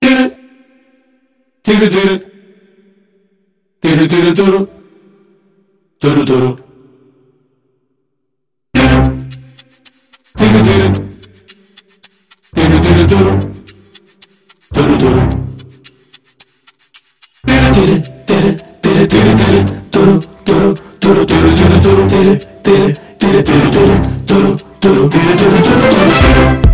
Doo doo doo doo doo doo doo doo doo doo doo doo